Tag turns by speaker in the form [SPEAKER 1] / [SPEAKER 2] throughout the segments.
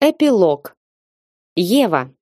[SPEAKER 1] Эпилог. Ева.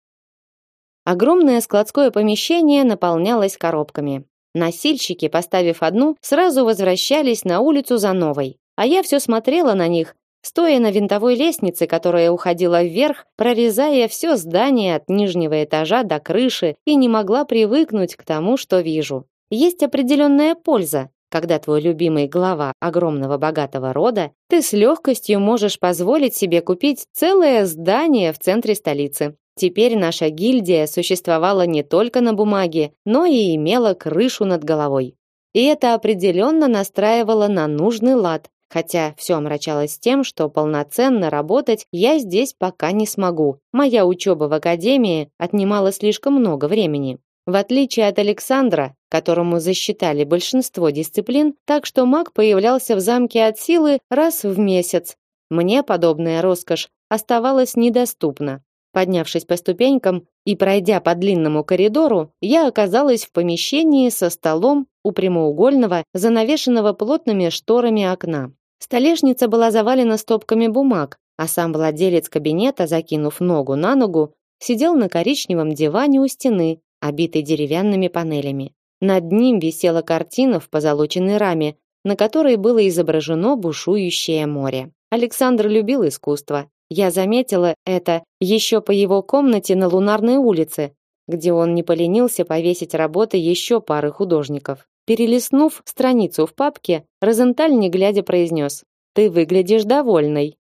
[SPEAKER 1] Огромное складское помещение наполнялось коробками. Носильщики, поставив одну, сразу возвращались на улицу за новой. А я все смотрела на них, стоя на винтовой лестнице, которая уходила вверх, прорезая все здание от нижнего этажа до крыши, и не могла привыкнуть к тому, что вижу. Есть определенная польза, когда твой любимый глава огромного богатого рода, ты с легкостью можешь позволить себе купить целое здание в центре столицы. Теперь наша гильдия существовала не только на бумаге, но и имела крышу над головой. И это определенно настраивало на нужный лад, хотя все омрачалось тем, что полноценно работать я здесь пока не смогу. Моя учеба в академии отнимала слишком много времени. В отличие от Александра, которому засчитали большинство дисциплин, так что маг появлялся в замке от силы раз в месяц. Мне подобная роскошь оставалась недоступна. Поднявшись по ступенькам и пройдя по длинному коридору, я оказалась в помещении со столом у прямоугольного, занавешенного плотными шторами окна. Столешница была завалена стопками бумаг, а сам владелец кабинета, закинув ногу на ногу, сидел на коричневом диване у стены, обитый деревянными панелями. Над ним висела картина в позолоченной раме, на которой было изображено бушующее море. Александр любил искусство. Я заметила это еще по его комнате на Лунарной улице, где он не поленился повесить работы еще пары художников. Перелистнув страницу в папке, Розенталь не глядя произнес: "Ты выглядишь довольной".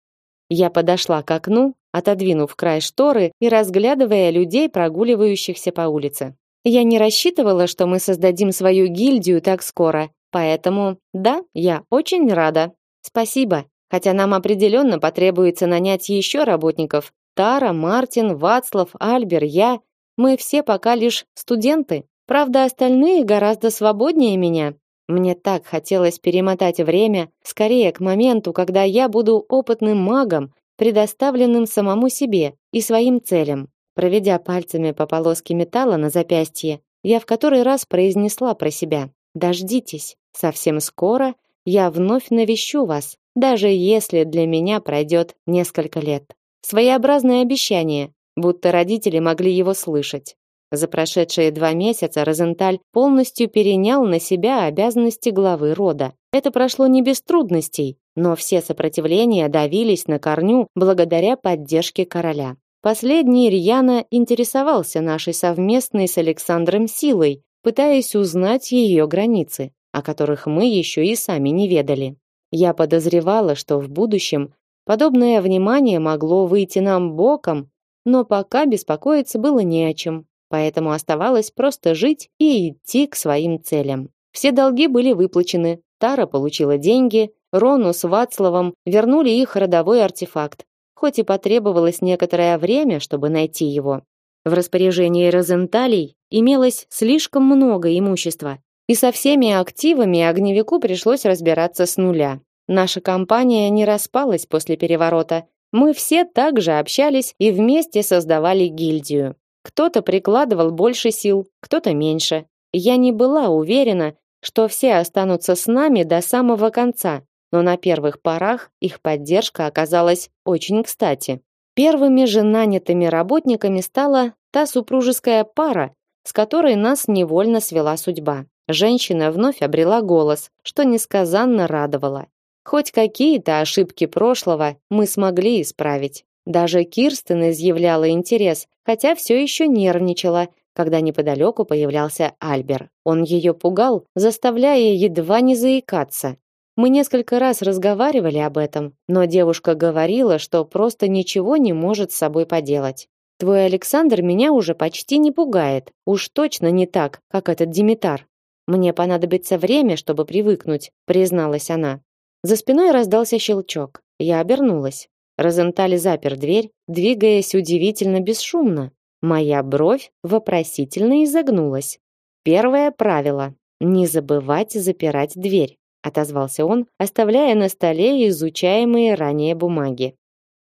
[SPEAKER 1] Я подошла к окну, отодвинув край шторы и разглядывая людей, прогуливающихся по улице. Я не рассчитывала, что мы создадим свою гильдию так скоро, поэтому да, я очень рада. Спасибо, хотя нам определенно потребуется нанять еще работников. Тара, Мартин, Вацлав, Альбер, я. Мы все пока лишь студенты. Правда, остальные гораздо свободнее меня. Мне так хотелось перемотать время скорее к моменту, когда я буду опытным магом, предоставленным самому себе и своим целям. Проведя пальцами по полоске металла на запястье, я в который раз произнесла про себя: "Дождитесь, совсем скоро я вновь навещу вас, даже если для меня пройдет несколько лет". Своеобразное обещание, будто родители могли его слышать. За прошедшие два месяца Розенталь полностью перенял на себя обязанности главы рода. Это прошло не без трудностей, но все сопротивления давились на корню благодаря поддержке короля. Последний рьяно интересовался нашей совместной с Александром силой, пытаясь узнать ее границы, о которых мы еще и сами не ведали. Я подозревала, что в будущем подобное внимание могло выйти нам боком, но пока беспокоиться было не о чем, поэтому оставалось просто жить и идти к своим целям. Все долги были выплачены, Тара получила деньги, Рону с Вацлавом вернули их родовой артефакт, хоть и потребовалось некоторое время, чтобы найти его. В распоряжении Розенталей имелось слишком много имущества, и со всеми активами огневику пришлось разбираться с нуля. Наша компания не распалась после переворота. Мы все также общались и вместе создавали гильдию. Кто-то прикладывал больше сил, кто-то меньше. Я не была уверена, что все останутся с нами до самого конца, но на первых порах их поддержка оказалась очень кстати. Первыми же нанятыми работниками стала та супружеская пара, с которой нас невольно свела судьба. Женщина вновь обрела голос, что несказанно радовало. Хоть какие-то ошибки прошлого мы смогли исправить. Даже Кирстен изъявляла интерес, хотя все еще нервничала, когда неподалеку появлялся Альбер. Он ее пугал, заставляя едва не заикаться. Мы несколько раз разговаривали об этом, но девушка говорила, что просто ничего не может с собой поделать. Твой Александр меня уже почти не пугает. Уж точно не так, как этот Димитар. Мне понадобится время, чтобы привыкнуть, призналась она. За спиной раздался щелчок. Я обернулась. Розенталь запер дверь, двигаясь удивительно бесшумно. Моя бровь вопросительно изогнулась. Первое правило: не забывать запирать дверь отозвался он, оставляя на столе изучаемые ранее бумаги.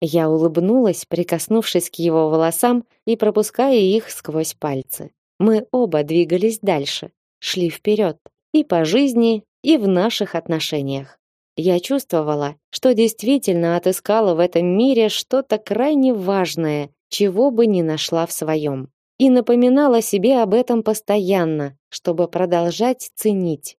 [SPEAKER 1] Я улыбнулась, прикоснувшись к его волосам и пропуская их сквозь пальцы. Мы оба двигались дальше, шли вперед, и по жизни, и в наших отношениях. Я чувствовала, что действительно отыскала в этом мире что-то крайне важное, чего бы не нашла в своем. И напоминала себе об этом постоянно, чтобы продолжать ценить.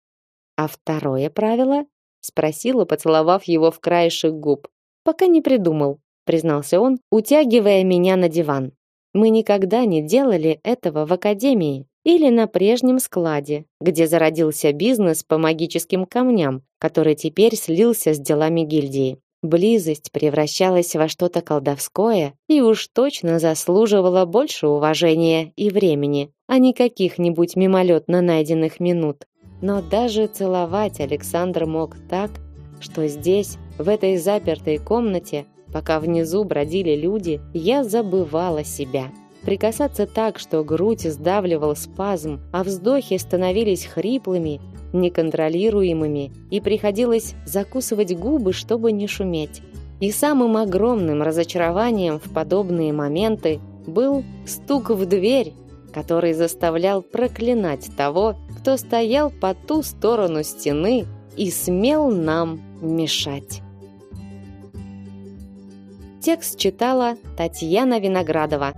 [SPEAKER 1] А второе правило? спросила, поцеловав его в краешек губ. Пока не придумал, признался он, утягивая меня на диван. Мы никогда не делали этого в академии или на прежнем складе, где зародился бизнес по магическим камням, который теперь слился с делами гильдии. Близость превращалась во что-то колдовское и уж точно заслуживала больше уважения и времени, а не каких-нибудь мимолетно найденных минут. Но даже целовать Александр мог так, что здесь, в этой запертой комнате, пока внизу бродили люди, я забывала себя. Прикасаться так, что грудь сдавливал спазм, а вздохи становились хриплыми, неконтролируемыми, и приходилось закусывать губы, чтобы не шуметь. И самым огромным разочарованием в подобные моменты был стук в дверь, который заставлял проклинать того, кто стоял по ту сторону стены и смел нам мешать. Текст читала Татьяна Виноградова.